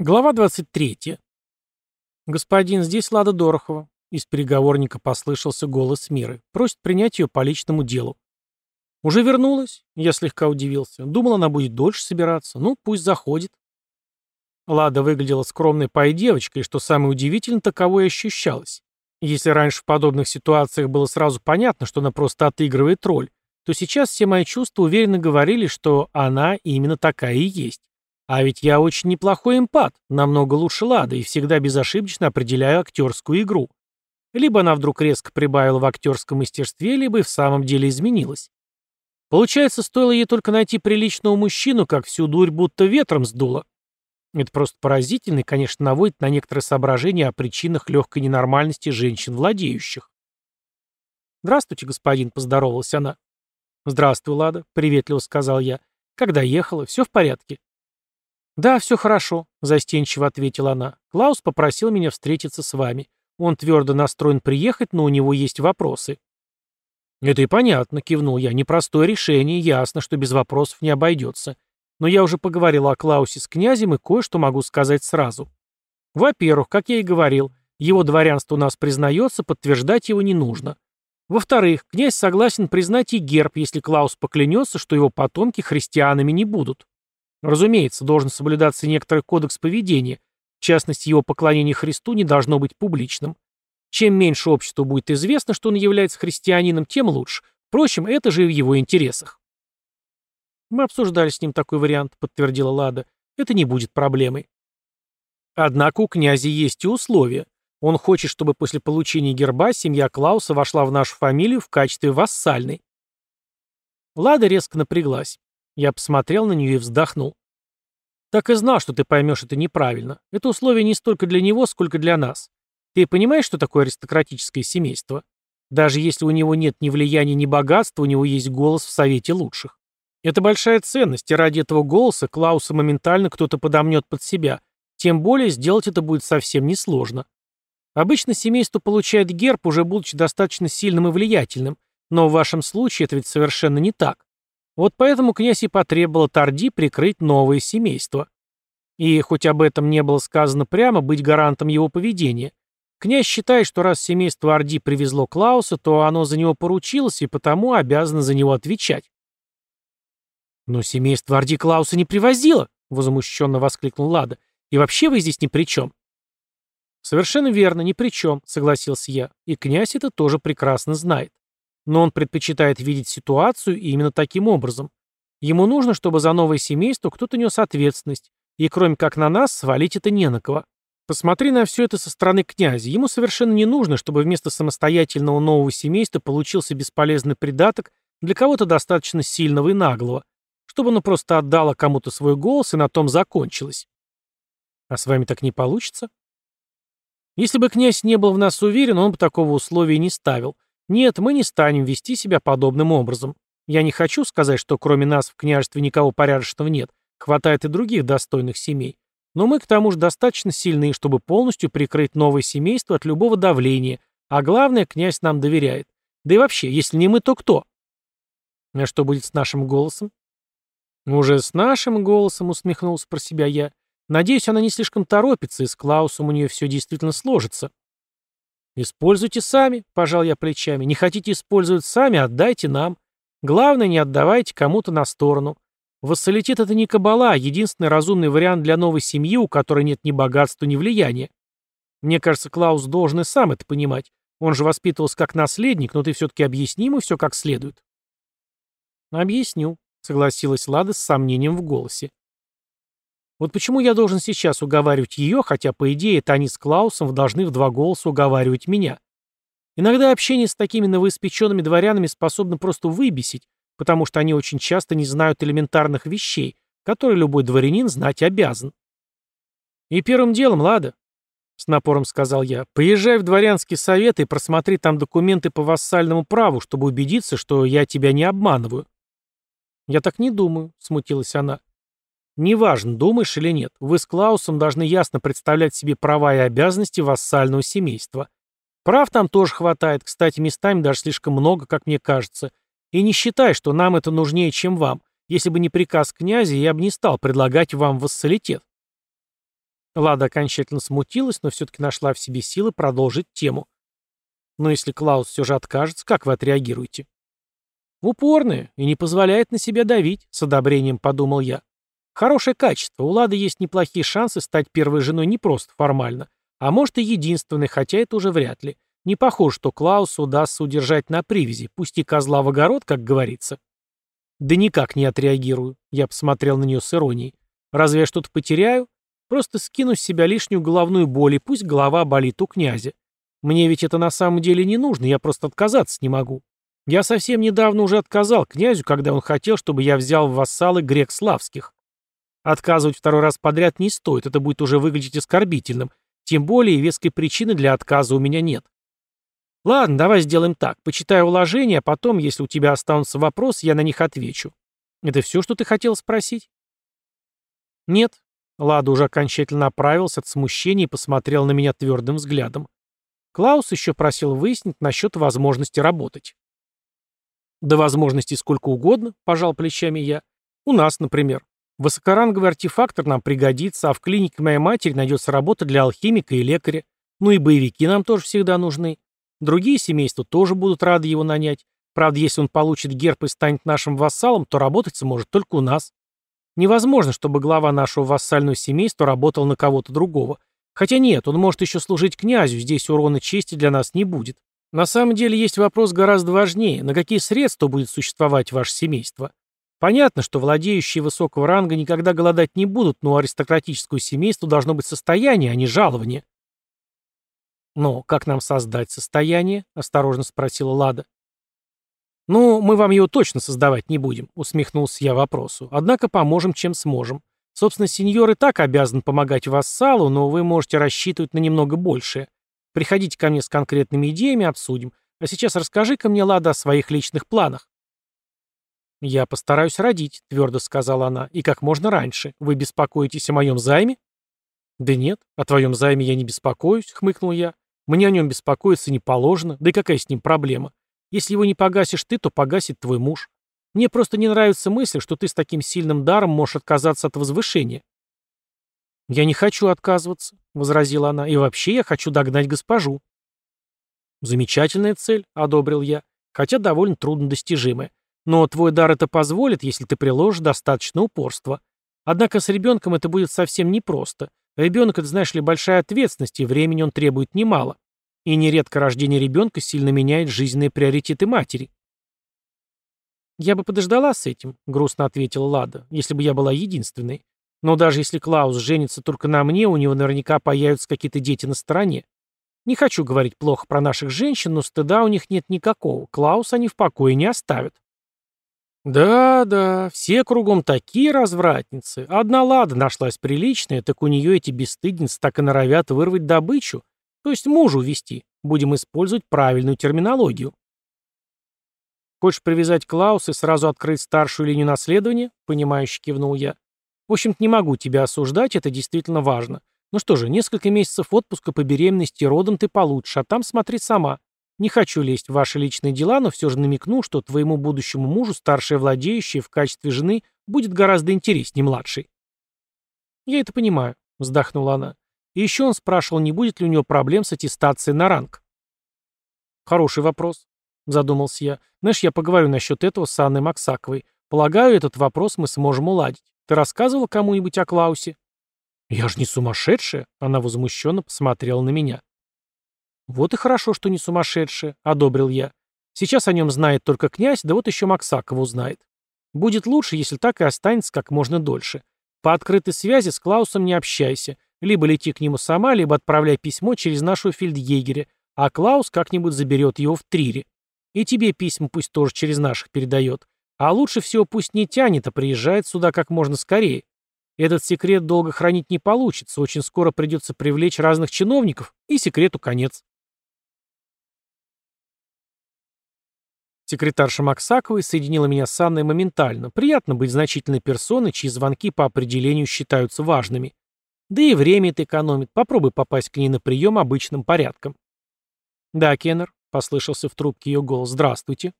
Глава 23. «Господин, здесь Лада Дорохова». Из переговорника послышался голос Миры. Просит принять ее по личному делу. «Уже вернулась?» Я слегка удивился. Думал, она будет дольше собираться. Ну, пусть заходит. Лада выглядела скромной пой девочкой, что самое удивительное, таковой ощущалось. Если раньше в подобных ситуациях было сразу понятно, что она просто отыгрывает роль, то сейчас все мои чувства уверенно говорили, что она именно такая и есть. А ведь я очень неплохой эмпат, намного лучше Лады и всегда безошибочно определяю актерскую игру. Либо она вдруг резко прибавила в актерском мастерстве, либо и в самом деле изменилась. Получается, стоило ей только найти приличного мужчину, как всю дурь будто ветром сдуло. Это просто поразительно и, конечно, наводит на некоторые соображения о причинах легкой ненормальности женщин, владеющих. «Здравствуйте, господин», — поздоровалась она. «Здравствуй, Лада», — приветливо сказал я. «Когда ехала, все в порядке?» «Да, все хорошо», — застенчиво ответила она. «Клаус попросил меня встретиться с вами. Он твердо настроен приехать, но у него есть вопросы». «Это и понятно», — кивнул я. «Непростое решение, ясно, что без вопросов не обойдется. Но я уже поговорил о Клаусе с князем и кое-что могу сказать сразу. Во-первых, как я и говорил, его дворянство у нас признается, подтверждать его не нужно. Во-вторых, князь согласен признать и герб, если Клаус поклянется, что его потомки христианами не будут. Разумеется, должен соблюдаться некоторый кодекс поведения, в частности, его поклонение Христу не должно быть публичным. Чем меньше обществу будет известно, что он является христианином, тем лучше. Впрочем, это же и в его интересах. «Мы обсуждали с ним такой вариант», — подтвердила Лада. «Это не будет проблемой». Однако у князя есть и условия. Он хочет, чтобы после получения герба семья Клауса вошла в нашу фамилию в качестве вассальной. Лада резко напряглась. Я посмотрел на нее и вздохнул. Так и знал, что ты поймешь это неправильно. Это условие не столько для него, сколько для нас. Ты понимаешь, что такое аристократическое семейство? Даже если у него нет ни влияния, ни богатства, у него есть голос в Совете лучших. Это большая ценность, и ради этого голоса Клауса моментально кто-то подомнет под себя. Тем более сделать это будет совсем несложно. Обычно семейство получает герб, уже будучи достаточно сильным и влиятельным, но в вашем случае это ведь совершенно не так. Вот поэтому князь и потребовал Тарди прикрыть новое семейство. И хоть об этом не было сказано прямо, быть гарантом его поведения. Князь считает, что раз семейство Орди привезло Клауса, то оно за него поручилось и потому обязано за него отвечать. «Но семейство Орди Клауса не привозило!» — возмущенно воскликнул Лада. «И вообще вы здесь ни при чем». «Совершенно верно, ни при чем», — согласился я. И князь это тоже прекрасно знает. Но он предпочитает видеть ситуацию именно таким образом. Ему нужно, чтобы за новое семейство кто-то нес ответственность, и кроме как на нас, свалить это не на кого. Посмотри на все это со стороны князя. Ему совершенно не нужно, чтобы вместо самостоятельного нового семейства получился бесполезный придаток для кого-то достаточно сильного и наглого, чтобы оно просто отдало кому-то свой голос и на том закончилось. А с вами так не получится? Если бы князь не был в нас уверен, он бы такого условия не ставил. Нет, мы не станем вести себя подобным образом. Я не хочу сказать, что кроме нас в княжестве никого порядочного нет. Хватает и других достойных семей. Но мы к тому же достаточно сильны, чтобы полностью прикрыть новое семейство от любого давления. А главное, князь нам доверяет. Да и вообще, если не мы, то кто? А что будет с нашим голосом? Уже с нашим голосом, усмехнулся про себя я. Надеюсь, она не слишком торопится, и с Клаусом у нее все действительно сложится. «Используйте сами», — пожал я плечами. «Не хотите использовать сами, отдайте нам. Главное, не отдавайте кому-то на сторону. Вассалитет — это не кабала, а единственный разумный вариант для новой семьи, у которой нет ни богатства, ни влияния. Мне кажется, Клаус должен и сам это понимать. Он же воспитывался как наследник, но ты все-таки объясни ему все как следует». «Объясню», — согласилась Лада с сомнением в голосе. Вот почему я должен сейчас уговаривать ее, хотя, по идее, они с Клаусом должны в два голоса уговаривать меня. Иногда общение с такими новоиспеченными дворянами способно просто выбесить, потому что они очень часто не знают элементарных вещей, которые любой дворянин знать обязан. «И первым делом, Лада», — с напором сказал я, — «поезжай в дворянский совет и просмотри там документы по вассальному праву, чтобы убедиться, что я тебя не обманываю». «Я так не думаю», — смутилась она. Неважно, думаешь или нет, вы с Клаусом должны ясно представлять себе права и обязанности вассального семейства. Прав там тоже хватает, кстати, местами даже слишком много, как мне кажется. И не считай, что нам это нужнее, чем вам. Если бы не приказ князя, я бы не стал предлагать вам вассалитет. Лада окончательно смутилась, но все-таки нашла в себе силы продолжить тему. Но если Клаус все же откажется, как вы отреагируете? Упорная и не позволяет на себя давить, с одобрением подумал я. Хорошее качество, у Лады есть неплохие шансы стать первой женой не просто формально, а может и единственной, хотя это уже вряд ли. Не похоже, что Клаусу удастся удержать на привязи, пусти козла в огород, как говорится. Да никак не отреагирую, я посмотрел на нее с иронией. Разве я что-то потеряю? Просто скину с себя лишнюю головную боль, и пусть голова болит у князя. Мне ведь это на самом деле не нужно, я просто отказаться не могу. Я совсем недавно уже отказал князю, когда он хотел, чтобы я взял в вассалы грек славских. Отказывать второй раз подряд не стоит, это будет уже выглядеть оскорбительным, тем более веской причины для отказа у меня нет. Ладно, давай сделаем так. Почитаю уложения, а потом, если у тебя останутся вопросы, я на них отвечу. Это все, что ты хотел спросить? Нет. Лада уже окончательно оправился от смущения и посмотрел на меня твердым взглядом. Клаус еще просил выяснить насчет возможности работать. Да возможностей сколько угодно, пожал плечами я. У нас, например. Высокоранговый артефактор нам пригодится, а в клинике моей матери найдется работа для алхимика и лекаря. Ну и боевики нам тоже всегда нужны. Другие семейства тоже будут рады его нанять. Правда, если он получит герб и станет нашим вассалом, то работать сможет только у нас. Невозможно, чтобы глава нашего вассального семейства работал на кого-то другого. Хотя нет, он может еще служить князю, здесь урона чести для нас не будет. На самом деле есть вопрос гораздо важнее. На какие средства будет существовать ваше семейство? Понятно, что владеющие высокого ранга никогда голодать не будут, но у аристократического семейства должно быть состояние, а не жалование. «Но как нам создать состояние?» — осторожно спросила Лада. «Ну, мы вам его точно создавать не будем», — усмехнулся я вопросу. «Однако поможем, чем сможем. Собственно, сеньор и так обязан помогать вассалу, но вы можете рассчитывать на немного большее. Приходите ко мне с конкретными идеями, обсудим. А сейчас расскажи-ка мне, Лада, о своих личных планах». «Я постараюсь родить», — твердо сказала она, — «и как можно раньше. Вы беспокоитесь о моем займе?» «Да нет, о твоем займе я не беспокоюсь», — хмыкнул я. Мне о нем беспокоиться не положено, да и какая с ним проблема? Если его не погасишь ты, то погасит твой муж. Мне просто не нравится мысль, что ты с таким сильным даром можешь отказаться от возвышения. «Я не хочу отказываться», — возразила она, — «и вообще я хочу догнать госпожу». «Замечательная цель», — одобрил я, хотя довольно трудно достижимая. Но твой дар это позволит, если ты приложишь достаточно упорства. Однако с ребенком это будет совсем непросто. Ребенок, это, знаешь ли, большая ответственность, и времени он требует немало. И нередко рождение ребенка сильно меняет жизненные приоритеты матери. «Я бы подождала с этим», — грустно ответила Лада, «если бы я была единственной. Но даже если Клаус женится только на мне, у него наверняка появятся какие-то дети на стороне. Не хочу говорить плохо про наших женщин, но стыда у них нет никакого. Клаус они в покое не оставят. Да-да, все кругом такие развратницы. Одна лада нашлась приличная, так у нее эти бесстыдницы так и норовят вырвать добычу, то есть мужу увести. Будем использовать правильную терминологию. Хочешь привязать Клаус и сразу открыть старшую линию наследования? Понимающе кивнул я. В общем-то, не могу тебя осуждать, это действительно важно. Ну что же, несколько месяцев отпуска по беременности и родам ты получишь, а там смотри сама. Не хочу лезть в ваши личные дела, но все же намекну, что твоему будущему мужу старшая владеющая в качестве жены будет гораздо интереснее младшей. Я это понимаю, вздохнула она. И еще он спрашивал, не будет ли у него проблем с аттестацией на ранг. Хороший вопрос, задумался я. Знаешь, я поговорю насчет этого с Анной Максаковой. Полагаю, этот вопрос мы сможем уладить. Ты рассказывал кому-нибудь о Клаусе? Я же не сумасшедшая, она возмущенно посмотрела на меня. «Вот и хорошо, что не сумасшедшая», — одобрил я. «Сейчас о нем знает только князь, да вот еще Максакова узнает. Будет лучше, если так и останется как можно дольше. По открытой связи с Клаусом не общайся. Либо лети к нему сама, либо отправляй письмо через нашего фельдъегеря, а Клаус как-нибудь заберет его в Трире. И тебе письма пусть тоже через наших передает. А лучше всего пусть не тянет, а приезжает сюда как можно скорее. Этот секрет долго хранить не получится, очень скоро придется привлечь разных чиновников, и секрету конец. Секретарша Максаковой соединила меня с Анной моментально. Приятно быть значительной персоной, чьи звонки по определению считаются важными. Да и время это экономит. Попробуй попасть к ней на прием обычным порядком. «Да, Кеннер», — послышался в трубке ее голос. «Здравствуйте».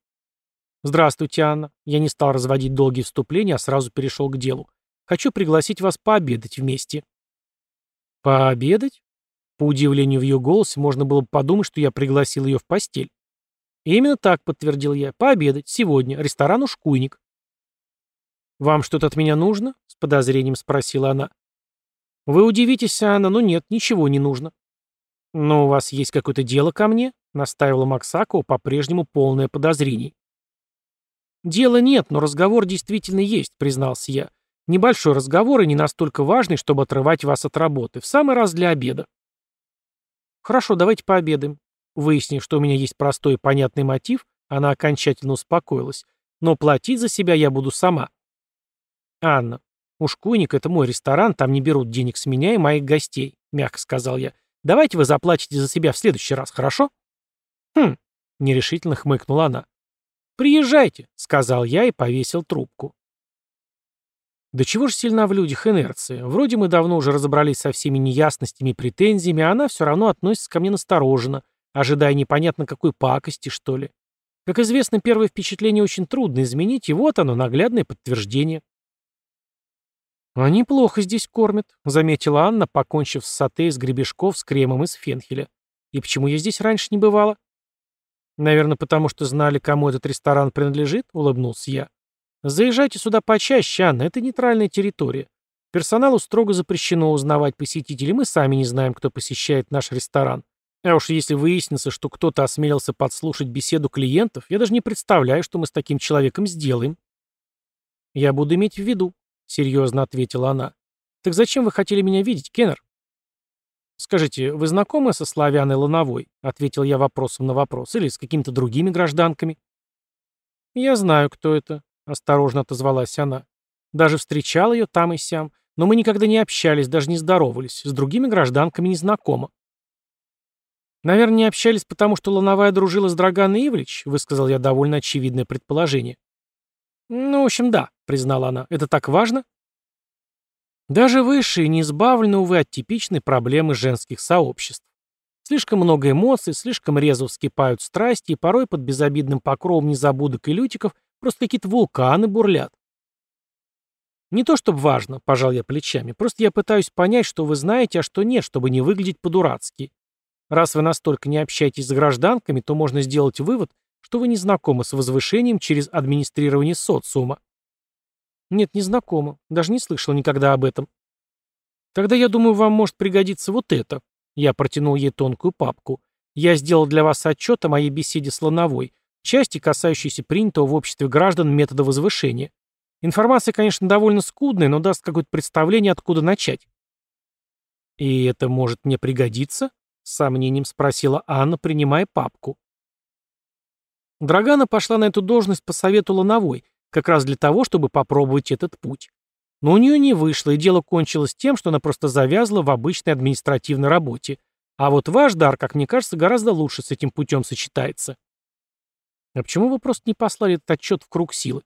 «Здравствуйте, Анна». Я не стал разводить долгие вступления, а сразу перешел к делу. «Хочу пригласить вас пообедать вместе». Пообедать? По удивлению в ее голосе можно было подумать, что я пригласил ее в постель. «Именно так», — подтвердил я. «Пообедать. Сегодня. Ресторан «Ушкуйник». «Вам что-то от меня нужно?» — с подозрением спросила она. «Вы удивитесь, Анна, но нет, ничего не нужно». «Но у вас есть какое-то дело ко мне?» — настаивала Максакова, по-прежнему полное подозрений. «Дела нет, но разговор действительно есть», — признался я. «Небольшой разговор и не настолько важный, чтобы отрывать вас от работы. В самый раз для обеда». «Хорошо, давайте пообедаем». Выяснив, что у меня есть простой и понятный мотив, она окончательно успокоилась. «Но платить за себя я буду сама». «Анна, уж Куник — это мой ресторан, там не берут денег с меня и моих гостей», — мягко сказал я. «Давайте вы заплатите за себя в следующий раз, хорошо?» «Хм», — нерешительно хмыкнула она. «Приезжайте», — сказал я и повесил трубку. Да чего же сильна в людях инерция? Вроде мы давно уже разобрались со всеми неясностями и претензиями, а она все равно относится ко мне настороженно, ожидая непонятно какой пакости, что ли. Как известно, первое впечатление очень трудно изменить, и вот оно, наглядное подтверждение. «Они плохо здесь кормят», — заметила Анна, покончив с сате из гребешков с кремом из фенхеля. «И почему я здесь раньше не бывала?» «Наверное, потому что знали, кому этот ресторан принадлежит», — улыбнулся я. Заезжайте сюда почаще, Анна, это нейтральная территория. Персоналу строго запрещено узнавать посетителей, мы сами не знаем, кто посещает наш ресторан. А уж если выяснится, что кто-то осмелился подслушать беседу клиентов, я даже не представляю, что мы с таким человеком сделаем. Я буду иметь в виду, серьезно ответила она. Так зачем вы хотели меня видеть, Кеннер? Скажите, вы знакомы со Славяной Лановой? Ответил я вопросом на вопрос. Или с какими-то другими гражданками? Я знаю, кто это, осторожно отозвалась она. Даже встречал ее там и сям, но мы никогда не общались, даже не здоровались, с другими гражданками не знакома. Наверное, не общались, потому что Лановая дружила с Драганой Ивлевич, высказал я довольно очевидное предположение. Ну, в общем, да, признала она. Это так важно? Даже высшие не избавлены, увы, от типичной проблемы женских сообществ. Слишком много эмоций, слишком резво вскипают страсти, и порой под безобидным покровом незабудок и лютиков Просто какие-то вулканы бурлят. Не то чтобы важно, пожал я плечами, просто я пытаюсь понять, что вы знаете, а что нет, чтобы не выглядеть по-дурацки. Раз вы настолько не общаетесь с гражданками, то можно сделать вывод, что вы не знакомы с возвышением через администрирование социума. Нет, не знакома, даже не слышал никогда об этом. Тогда, я думаю, вам может пригодиться вот это. Я протянул ей тонкую папку. Я сделал для вас отчет о моей беседе с Лановой, части, касающиеся принятого в обществе граждан метода возвышения. Информация, конечно, довольно скудная, но даст какое-то представление, откуда начать. «И это может мне пригодиться?» — с сомнением спросила Анна, принимая папку. Драгана пошла на эту должность по совету Лановой, как раз для того, чтобы попробовать этот путь. Но у нее не вышло, и дело кончилось тем, что она просто завязла в обычной административной работе. А вот ваш дар, как мне кажется, гораздо лучше с этим путем сочетается. А почему вы просто не послали этот отчет в круг силы?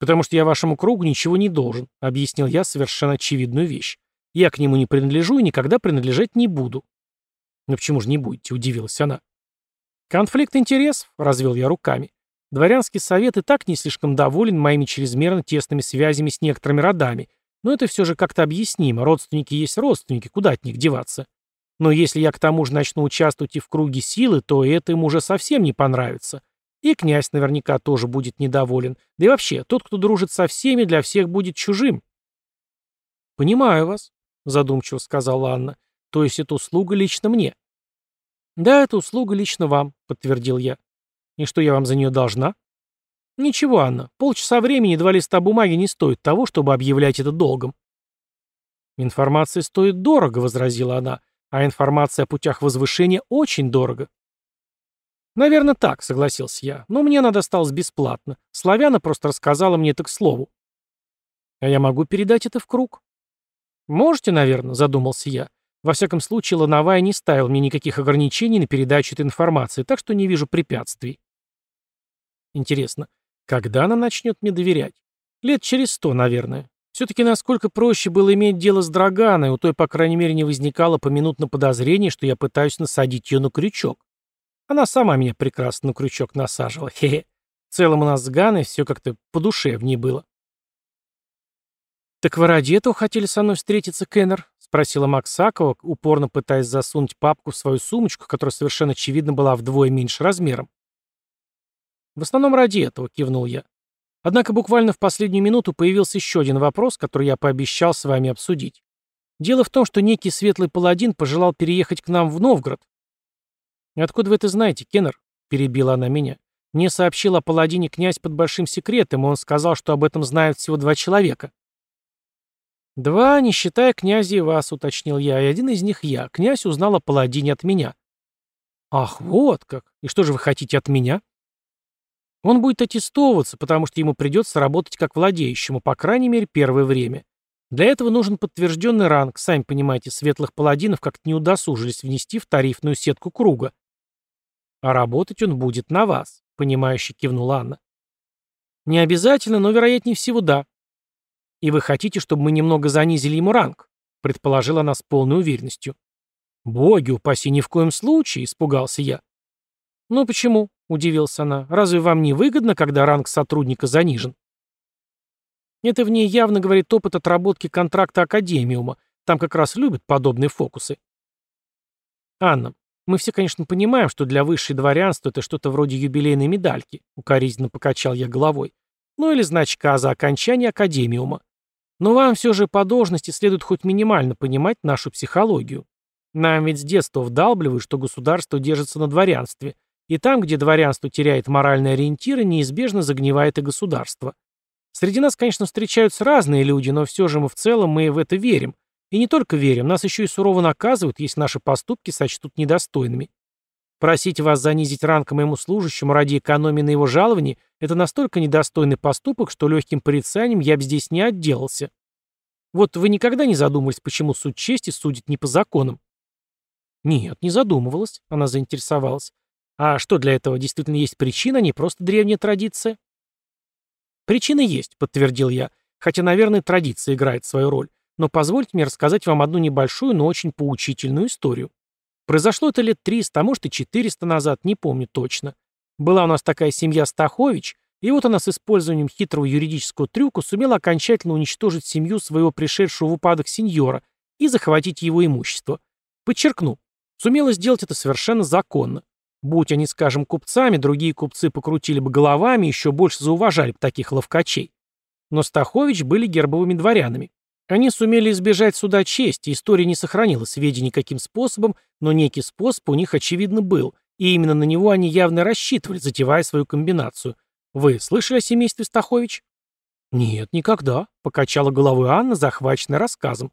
Потому что я вашему кругу ничего не должен, объяснил я совершенно очевидную вещь. Я к нему не принадлежу и никогда принадлежать не буду. Ну почему же не будете, удивилась она. Конфликт интересов, развел я руками. Дворянский совет и так не слишком доволен моими чрезмерно тесными связями с некоторыми родами, но это все же как-то объяснимо. Родственники есть родственники, куда от них деваться? Но если я к тому же начну участвовать и в круге силы, то это им уже совсем не понравится. И князь наверняка тоже будет недоволен. Да и вообще, тот, кто дружит со всеми, для всех будет чужим. «Понимаю вас», — задумчиво сказала Анна. «То есть это услуга лично мне?» «Да, это услуга лично вам», — подтвердил я. «И что я вам за нее должна?» «Ничего, Анна. Полчаса времени два листа бумаги не стоит того, чтобы объявлять это долгом». «Информация стоит дорого», — возразила она. «А информация о путях возвышения очень дорого». «Наверное, так», — согласился я. «Но мне она досталась бесплатно. Славяна просто рассказала мне это к слову». «А я могу передать это в круг?» «Можете, наверное», — задумался я. «Во всяком случае, Лановая не ставил мне никаких ограничений на передачу этой информации, так что не вижу препятствий». Интересно, когда она начнет мне доверять? Лет через сто, наверное. Все-таки насколько проще было иметь дело с Драганой, у той, по крайней мере, не возникало поминутно подозрения, что я пытаюсь насадить ее на крючок. Она сама меня прекрасно на крючок насаживала. Хе-хе. В целом у нас с Ганой все как-то по душе в ней было. «Так вы ради этого хотели со мной встретиться, Кеннер?» — спросила Максакова, упорно пытаясь засунуть папку в свою сумочку, которая совершенно очевидно была вдвое меньше размером. «В основном ради этого», — кивнул я. Однако буквально в последнюю минуту появился еще один вопрос, который я пообещал с вами обсудить. Дело в том, что некий светлый паладин пожелал переехать к нам в Новгород. «Откуда вы это знаете, Кеннер?» — перебила она меня. «Мне сообщил о паладине князь под большим секретом, и он сказал, что об этом знают всего два человека». «Два, не считая князя и вас», — уточнил я, и один из них я. Князь узнал о паладине от меня. «Ах, вот как! И что же вы хотите от меня?» Он будет аттестовываться, потому что ему придется работать как владеющему, по крайней мере, первое время. Для этого нужен подтвержденный ранг, сами понимаете, светлых паладинов как-то не удосужились внести в тарифную сетку круга. А работать он будет на вас, понимающе кивнула Анна. Не обязательно, но вероятнее всего да, «И вы хотите, чтобы мы немного занизили ему ранг?» — предположила она с полной уверенностью. «Боги, упаси, ни в коем случае!» — испугался я. «Ну почему?» — удивился она. «Разве вам не выгодно, когда ранг сотрудника занижен?» Это в ней явно говорит опыт отработки контракта Академиума. Там как раз любят подобные фокусы. «Анна, мы все, конечно, понимаем, что для высшей дворянства это что-то вроде юбилейной медальки», — укоризненно покачал я головой. «Ну или значка за окончание Академиума. Но вам все же по должности следует хоть минимально понимать нашу психологию. Нам ведь с детства вдалбливают, что государство держится на дворянстве, и там, где дворянство теряет моральные ориентиры, неизбежно загнивает и государство. Среди нас, конечно, встречаются разные люди, но все же мы в целом мы в это верим. И не только верим, нас еще и сурово наказывают, если наши поступки сочтут недостойными. Просить вас занизить ранг моему служащему ради экономии на его жаловании – это настолько недостойный поступок, что легким порицанием я бы здесь не отделался. Вот вы никогда не задумывались, почему суд чести судит не по законам? Нет, не задумывалась, она заинтересовалась. А что для этого действительно есть причина, а не просто древняя традиция? Причина есть, подтвердил я, хотя, наверное, традиция играет свою роль. Но позвольте мне рассказать вам одну небольшую, но очень поучительную историю. Произошло это лет 300, а может и 400 назад, не помню точно. Была у нас такая семья Стахович, и вот она с использованием хитрого юридического трюка сумела окончательно уничтожить семью своего пришедшего в упадок сеньора и захватить его имущество. Подчеркну, сумела сделать это совершенно законно. Будь они, скажем, купцами, другие купцы покрутили бы головами и еще больше зауважали бы таких ловкачей. Но Стахович были гербовыми дворянами. Они сумели избежать суда чести, история не сохранила сведений никаким способом, но некий способ у них очевидно был, и именно на него они явно рассчитывали, затевая свою комбинацию. Вы слышали о семействе Стахович? Нет, никогда, покачала головой Анна, захваченная рассказом.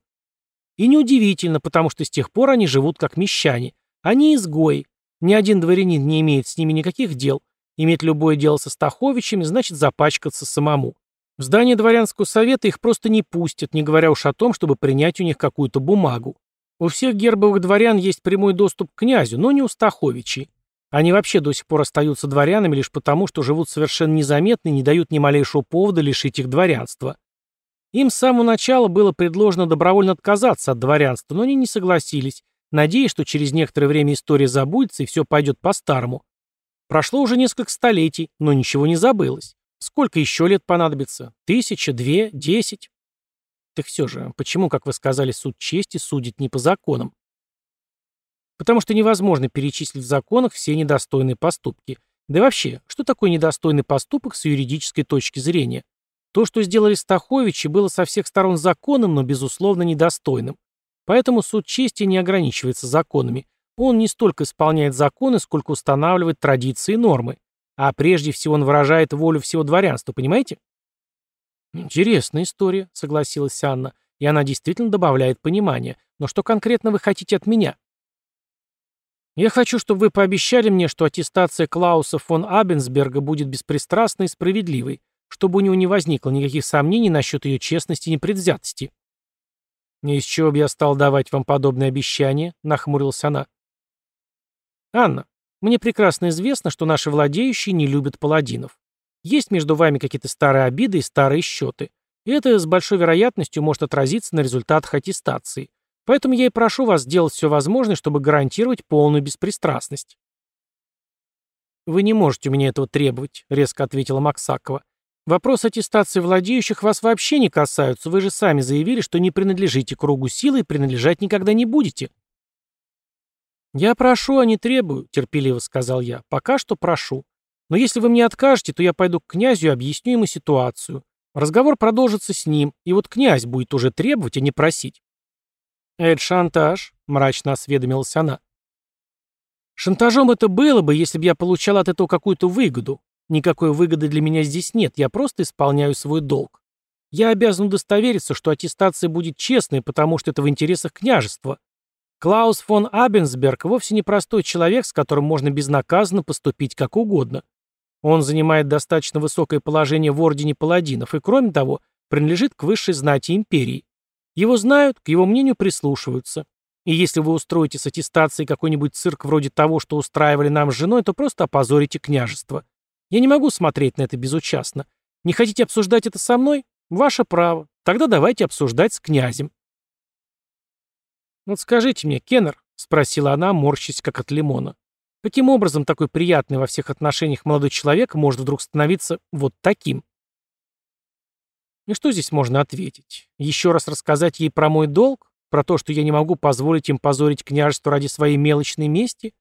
И неудивительно, потому что с тех пор они живут как мещане. Они изгои. Ни один дворянин не имеет с ними никаких дел. Иметь любое дело со Стаховичами значит запачкаться самому. В здание дворянского совета их просто не пустят, не говоря уж о том, чтобы принять у них какую-то бумагу. У всех гербовых дворян есть прямой доступ к князю, но не у Стаховичей. Они вообще до сих пор остаются дворянами лишь потому, что живут совершенно незаметно и не дают ни малейшего повода лишить их дворянства. Им с самого начала было предложено добровольно отказаться от дворянства, но они не согласились, надеясь, что через некоторое время история забудется и все пойдет по-старому. Прошло уже несколько столетий, но ничего не забылось. Сколько еще лет понадобится? Тысяча, две, десять? Так все же, почему, как вы сказали, суд чести судит не по законам? Потому что невозможно перечислить в законах все недостойные поступки. Да и вообще, что такое недостойный поступок с юридической точки зрения? То, что сделали Стаховичи, было со всех сторон законным, но, безусловно, недостойным. Поэтому суд чести не ограничивается законами. Он не столько исполняет законы, сколько устанавливает традиции и нормы. А прежде всего он выражает волю всего дворянства, понимаете? Интересная история, согласилась Анна, и она действительно добавляет понимания. Но что конкретно вы хотите от меня? Я хочу, чтобы вы пообещали мне, что аттестация Клауса фон Абенсберга будет беспристрастной и справедливой, чтобы у него не возникло никаких сомнений насчет ее честности и непредвзятости. «Из чего бы я стал давать вам подобные обещания?» — нахмурилась она. «Анна, мне прекрасно известно, что наши владеющие не любят паладинов. Есть между вами какие-то старые обиды и старые счеты. И это с большой вероятностью может отразиться на результатах аттестации. Поэтому я и прошу вас сделать все возможное, чтобы гарантировать полную беспристрастность. «Вы не можете у меня этого требовать», — резко ответила Максакова. Вопрос аттестации владеющих вас вообще не касаются. Вы же сами заявили, что не принадлежите кругу силы и принадлежать никогда не будете. Я прошу, а не требую, терпеливо сказал я. Пока что прошу. Но если вы мне откажете, то я пойду к князю и объясню ему ситуацию. Разговор продолжится с ним, и вот князь будет уже требовать, а не просить. «Это шантаж», — мрачно осведомилась она. «Шантажом это было бы, если бы я получал от этого какую-то выгоду. Никакой выгоды для меня здесь нет, я просто исполняю свой долг. Я обязан удостовериться, что аттестация будет честной, потому что это в интересах княжества. Клаус фон Абенсберг вовсе не простой человек, с которым можно безнаказанно поступить как угодно. Он занимает достаточно высокое положение в Ордене Паладинов и, кроме того, принадлежит к высшей знати империи. Его знают, к его мнению прислушиваются. И если вы устроите с аттестацией какой-нибудь цирк вроде того, что устраивали нам с женой, то просто опозорите княжество. Я не могу смотреть на это безучастно. Не хотите обсуждать это со мной? Ваше право. Тогда давайте обсуждать с князем. «Вот скажите мне, Кеннер», — спросила она, морщась как от лимона, «каким образом такой приятный во всех отношениях молодой человек может вдруг становиться вот таким?» И что здесь можно ответить? Еще раз рассказать ей про мой долг? Про то, что я не могу позволить им позорить княжество ради своей мелочной мести?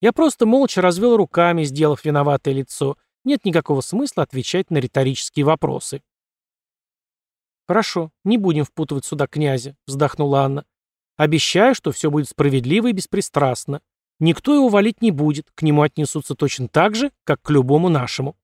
Я просто молча развел руками, сделав виноватое лицо. Нет никакого смысла отвечать на риторические вопросы. «Хорошо, не будем впутывать сюда князя», — вздохнула Анна. «Обещаю, что все будет справедливо и беспристрастно. Никто его валить не будет, к нему отнесутся точно так же, как к любому нашему».